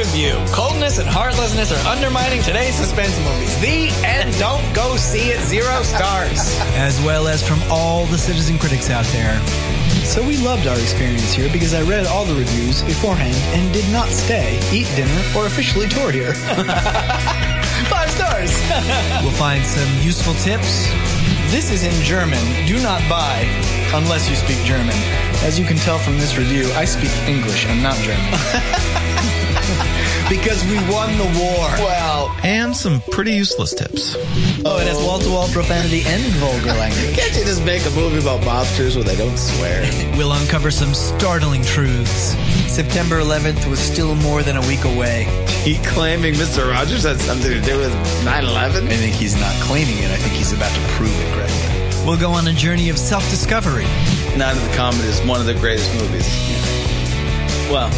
review. Coldness and heartlessness are undermining today's suspense movies. The end. Don't go see it. Zero stars. as well as from all the citizen critics out there. So we loved our experience here because I read all the reviews beforehand and did not stay, eat dinner, or officially tour here. Five stars. We'll find some useful tips. this is in German. Do not buy unless you speak German. As you can tell from this review, I speak English and not German. because we won the war. Well, And some pretty useless tips. Oh, it has wall-to-wall profanity and vulgar language. Can't you just make a movie about mobsters where they don't swear? We'll uncover some startling truths. September 11th was still more than a week away. He claiming Mr. Rogers had something to do with 9/11? I think he's not claiming it. I think he's about to prove it, Greg. We'll go on a journey of self discovery. Night of the Comet is one of the greatest movies. Well,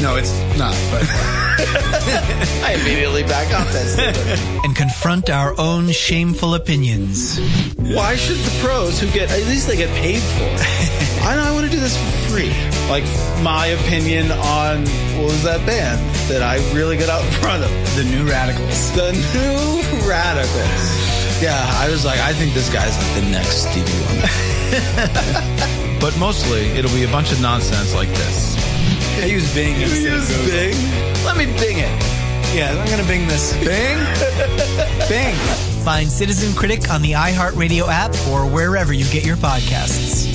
No, it's not, but I immediately back off that statement. and confront our own shameful opinions. Why should the pros who get at least they get paid for? it? I know I want to do this for free. Like my opinion on what was that band that I really got out in front of? the new radicals. The New Radicals. Yeah, I was like, I think this guy's like the next Stevie Wonder. But mostly, it'll be a bunch of nonsense like this. I use Bing instead of Google. Bing. Let me Bing it. Yeah, I'm gonna Bing this. Bing? Bing. Find Citizen Critic on the iHeartRadio app or wherever you get your podcasts.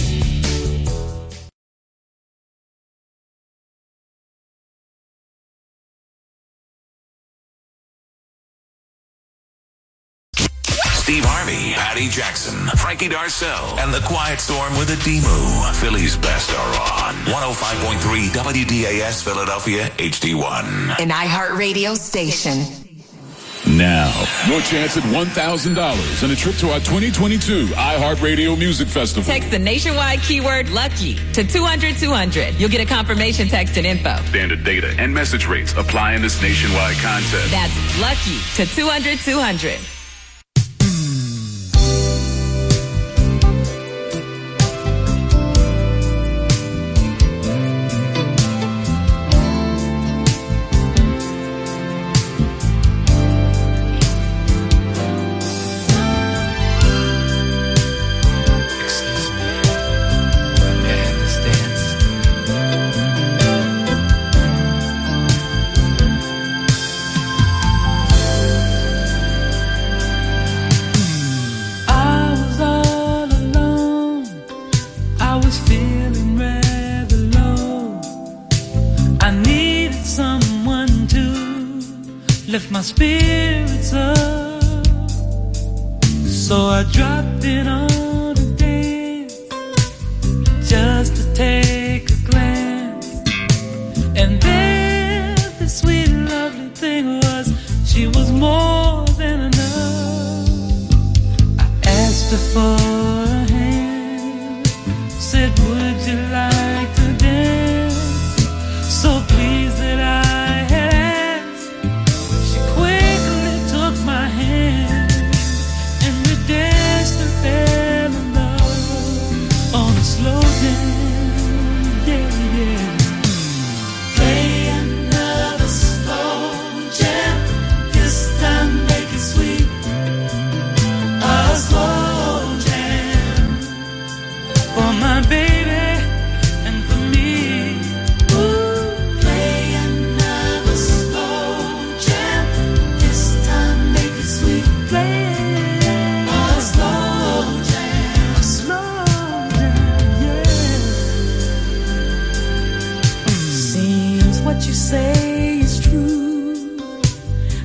Steve Harvey, Patty Jackson, Frankie Darcell, and the Quiet Storm with Adimu. Philly's best are on 105.3 WDAS Philadelphia HD1. An iHeartRadio station. Now, your chance at $1,000 and a trip to our 2022 iHeartRadio Music Festival. Text the nationwide keyword lucky to 200 200. You'll get a confirmation text and info. Standard data and message rates apply in this nationwide contest. That's lucky to 200 200. Spirits up. So I dropped in on a dance just to take a glance. And there, the sweet, lovely thing was, she was more than enough I asked her for what you say is true.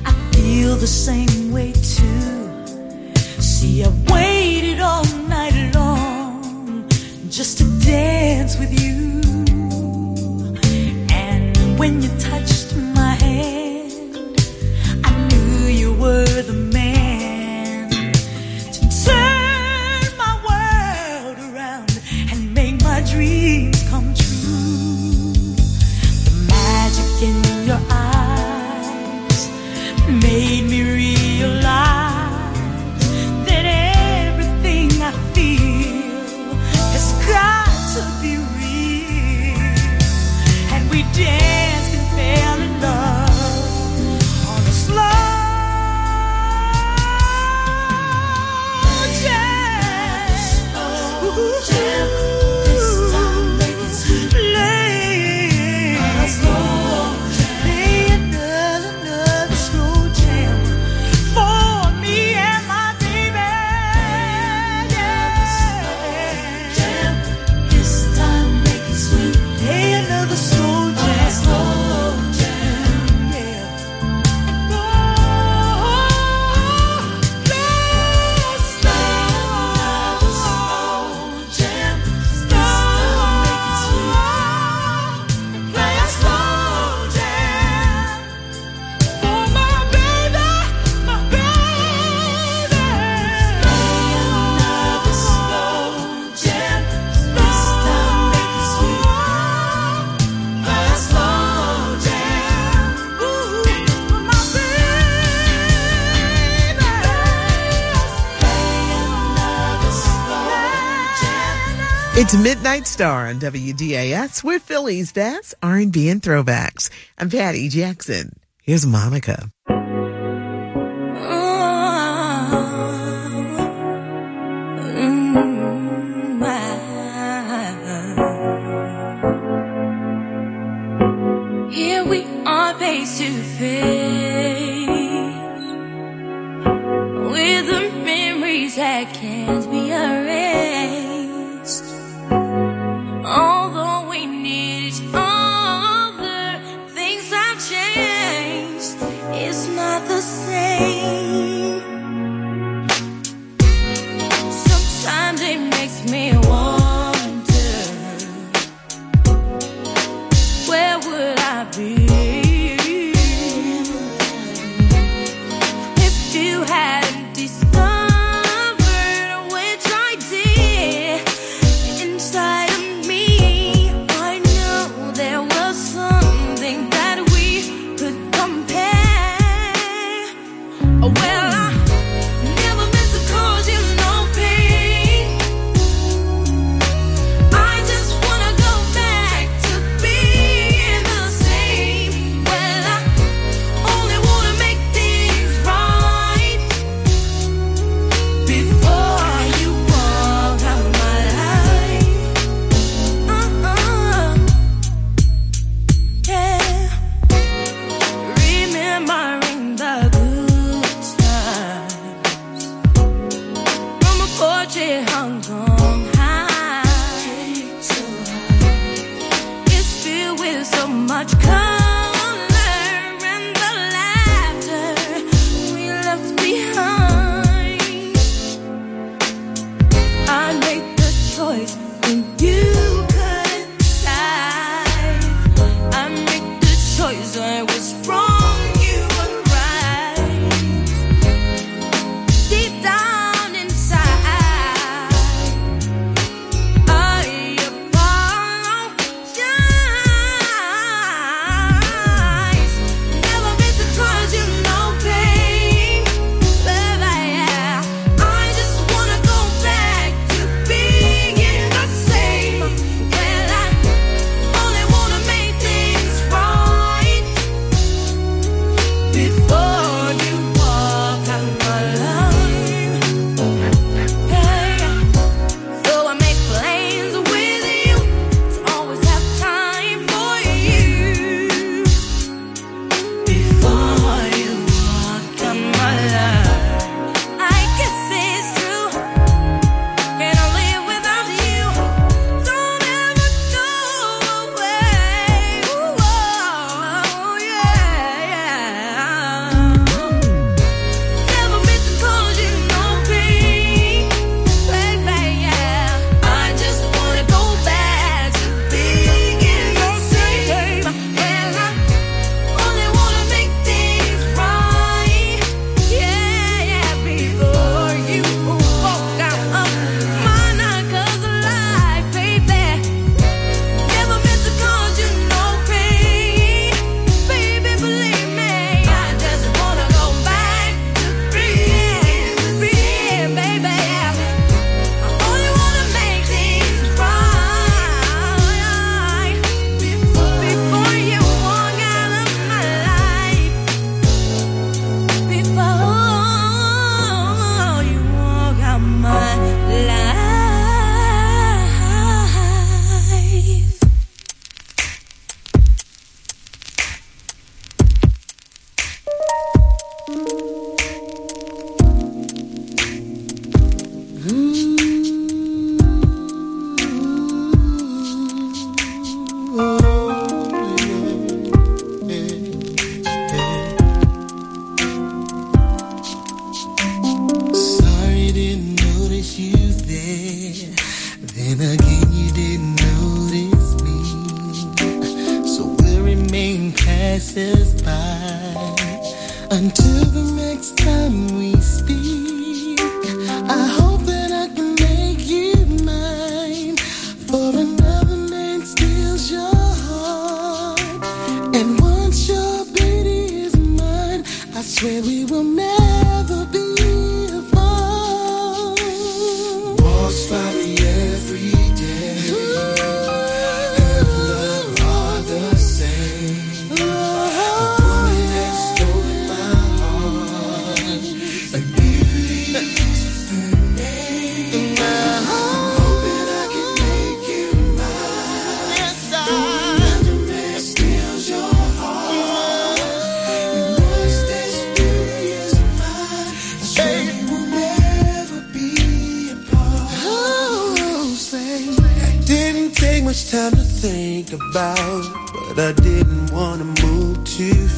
I feel the same way too. See, I waited all night long just to dance with you. And when you It's Midnight Star on WDAS. We're Philly's best R&B and throwbacks. I'm Patty Jackson. Here's Monica. Here we are face to face with the memories that can't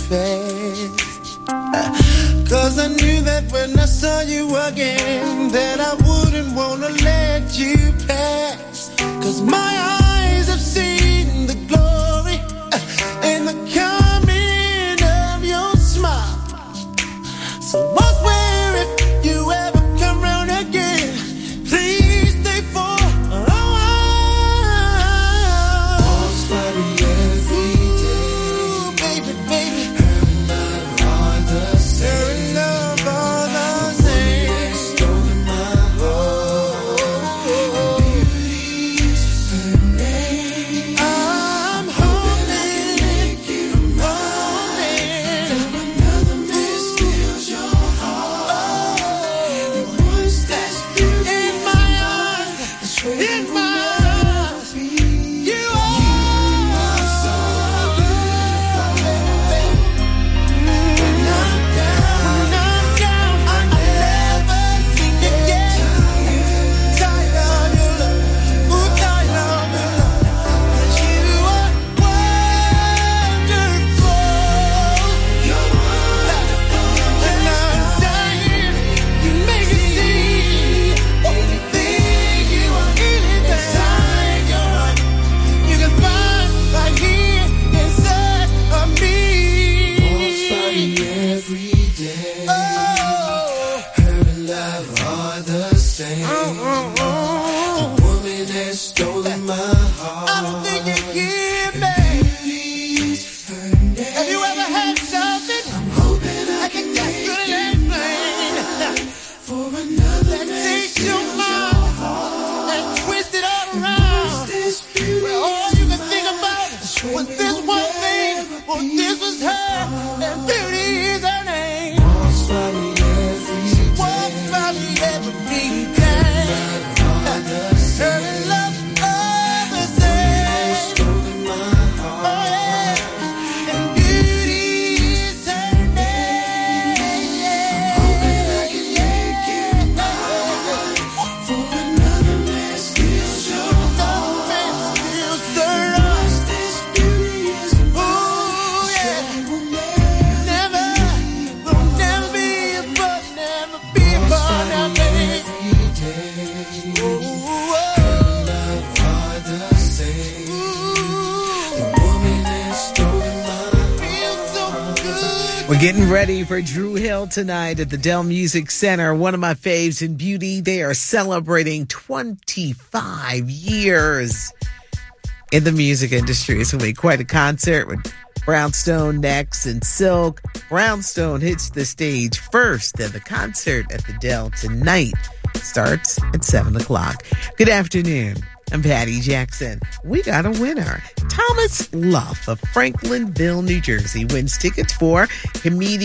face. Uh, Cause I knew that when I saw you again, that I wouldn't wanna let you pass. Cause my Getting ready for Dru Hill tonight at the Dell Music Center. One of my faves in beauty. They are celebrating 25 years in the music industry. It's going to be quite a concert with Brownstone next and Silk. Brownstone hits the stage first at the concert at the Dell tonight. Starts at 7 o'clock. Good afternoon and Patty Jackson. We got a winner. Thomas Luff of Franklinville, New Jersey wins tickets for comedian